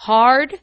hard